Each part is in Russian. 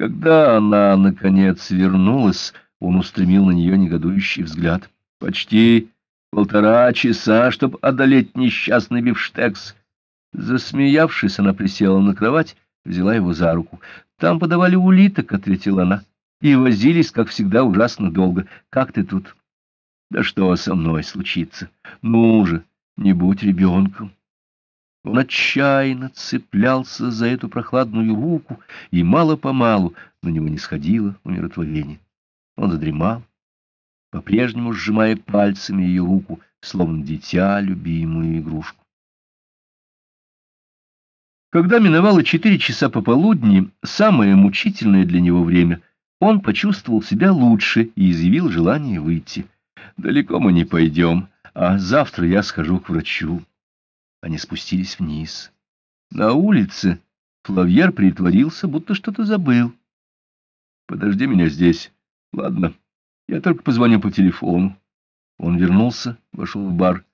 Когда она, наконец, вернулась, он устремил на нее негодующий взгляд. Почти полтора часа, чтобы одолеть несчастный бифштекс. Засмеявшись, она присела на кровать, взяла его за руку. «Там подавали улиток», — ответила она, — «и возились, как всегда, ужасно долго. Как ты тут?» «Да что со мной случится? Ну же, не будь ребенком». Он отчаянно цеплялся за эту прохладную руку, и мало-помалу на него не сходило умиротворение. Он задремал, по-прежнему сжимая пальцами ее руку, словно дитя любимую игрушку. Когда миновало четыре часа пополудни, самое мучительное для него время, он почувствовал себя лучше и изъявил желание выйти. «Далеко мы не пойдем, а завтра я схожу к врачу». Они спустились вниз. На улице Флавьер притворился, будто что-то забыл. «Подожди меня здесь. Ладно, я только позвоню по телефону». Он вернулся, вошел в бар.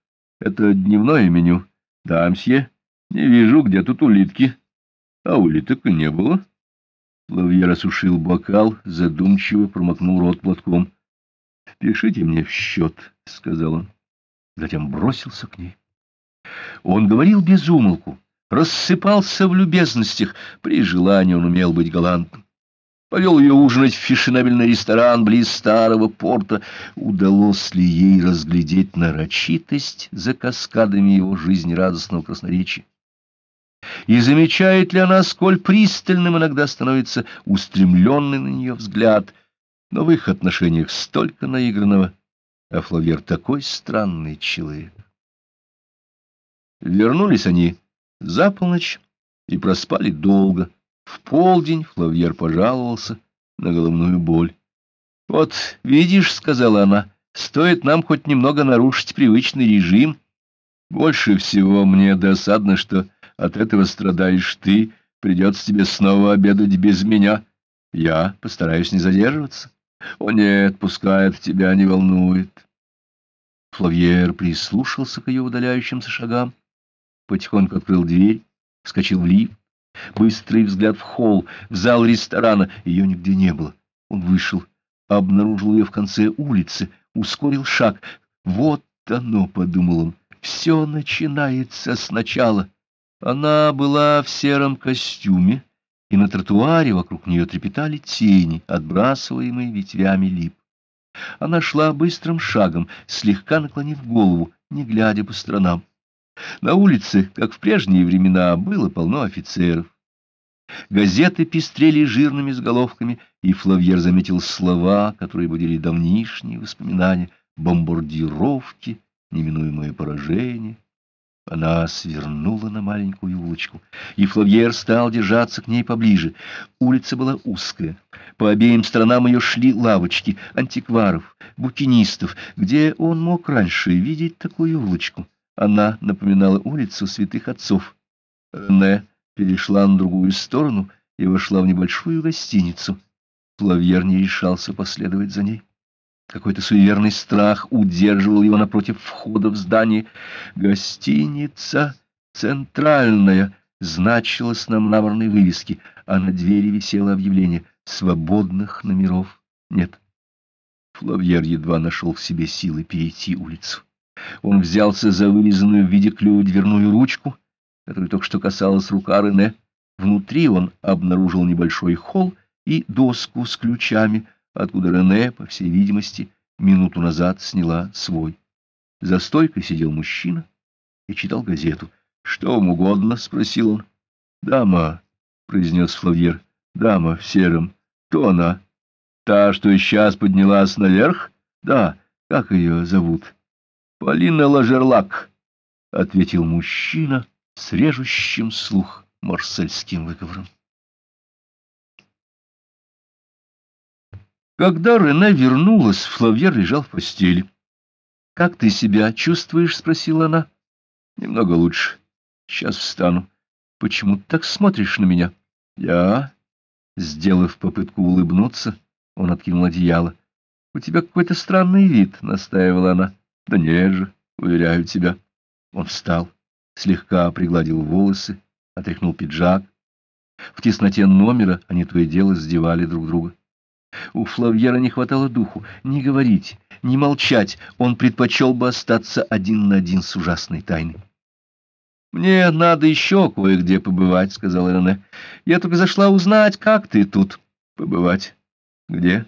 «Это дневное меню?» «Да, мсье. Не вижу, где тут улитки». «А улиток и не было». Флавьер осушил бокал, задумчиво промокнул рот платком. «Пишите мне в счет», — сказал он. Затем бросился к ней. Он говорил без умолку, рассыпался в любезностях, при желании он умел быть галантным. Повел ее ужинать в фешенебельный ресторан близ старого порта. Удалось ли ей разглядеть нарочитость за каскадами его жизнерадостного красноречия? И замечает ли она, сколь пристальным иногда становится устремленный на нее взгляд? Но в их отношениях столько наигранного, а Флавьер такой странный человек. Вернулись они за полночь и проспали долго. В полдень Флавьер пожаловался на головную боль. — Вот, видишь, — сказала она, — стоит нам хоть немного нарушить привычный режим. Больше всего мне досадно, что от этого страдаешь ты, придется тебе снова обедать без меня. Я постараюсь не задерживаться. О нет, пускай это тебя не волнует. Флавьер прислушался к ее удаляющимся шагам потихоньку открыл дверь, вскочил в лифт. Быстрый взгляд в холл, в зал ресторана. Ее нигде не было. Он вышел, обнаружил ее в конце улицы, ускорил шаг. «Вот оно», — подумал он, — «все начинается сначала». Она была в сером костюме, и на тротуаре вокруг нее трепетали тени, отбрасываемые ветвями лип. Она шла быстрым шагом, слегка наклонив голову, не глядя по сторонам. На улице, как в прежние времена, было полно офицеров. Газеты пестрели жирными заголовками, и Флавьер заметил слова, которые будили давнишние воспоминания, бомбардировки, неминуемое поражение. Она свернула на маленькую улочку, и Флавьер стал держаться к ней поближе. Улица была узкая. По обеим сторонам ее шли лавочки, антикваров, букинистов, где он мог раньше видеть такую улочку. Она напоминала улицу святых отцов. Рене перешла на другую сторону и вошла в небольшую гостиницу. Плавьер не решался последовать за ней. Какой-то суеверный страх удерживал его напротив входа в здание. «Гостиница центральная» значилось на мраморной вывеске, а на двери висело объявление «Свободных номеров нет». Флавьер едва нашел в себе силы перейти улицу. Он взялся за вырезанную в виде клюва дверную ручку, которая только что касалась рука Рене. Внутри он обнаружил небольшой холл и доску с ключами, откуда Рене, по всей видимости, минуту назад сняла свой. За стойкой сидел мужчина и читал газету. — Что вам угодно? — спросил он. — Дама, — произнес Флавьер, — дама в сером. Кто она? Та, что сейчас поднялась наверх? Да, как ее зовут? — Полина Ложерлак, — ответил мужчина с режущим слух марсельским выговором. Когда Рене вернулась, Флавьер лежал в постели. — Как ты себя чувствуешь? — спросила она. — Немного лучше. Сейчас встану. — Почему ты так смотришь на меня? — Я, сделав попытку улыбнуться, он откинул одеяло. — У тебя какой-то странный вид, — настаивала она. Да нет же, уверяю тебя. Он встал, слегка пригладил волосы, отряхнул пиджак. В тесноте номера они то и дело сдевали друг друга. У Флавьера не хватало духу не говорить, не молчать, он предпочел бы остаться один на один с ужасной тайной. «Мне надо еще кое-где побывать», — сказала Рене. «Я только зашла узнать, как ты тут побывать». «Где?»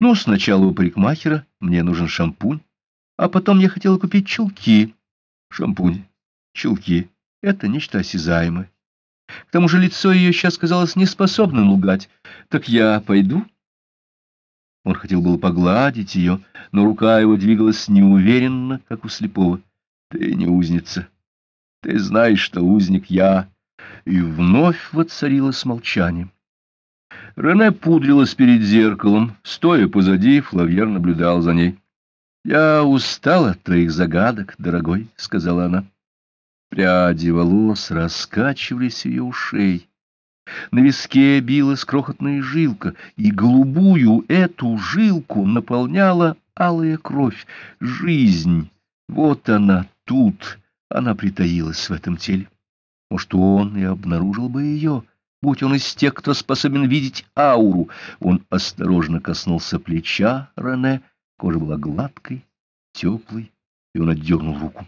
«Ну, сначала у парикмахера, мне нужен шампунь, а потом я хотела купить чулки». «Шампунь, чулки — это нечто осязаемое. К тому же лицо ее сейчас казалось неспособным лгать. Так я пойду?» Он хотел было погладить ее, но рука его двигалась неуверенно, как у слепого. «Ты не узница. Ты знаешь, что узник я». И вновь воцарилось молчание. Рене пудрилась перед зеркалом. Стоя позади, Флавьер наблюдал за ней. «Я устал от твоих загадок, дорогой», — сказала она. Пряди волос раскачивались ее ушей. На виске билась крохотная жилка, и голубую эту жилку наполняла алая кровь. Жизнь, вот она тут, она притаилась в этом теле. Может, он и обнаружил бы ее, будь он из тех, кто способен видеть ауру. Он осторожно коснулся плеча Рене, кожа была гладкой, теплой, и он отдернул руку.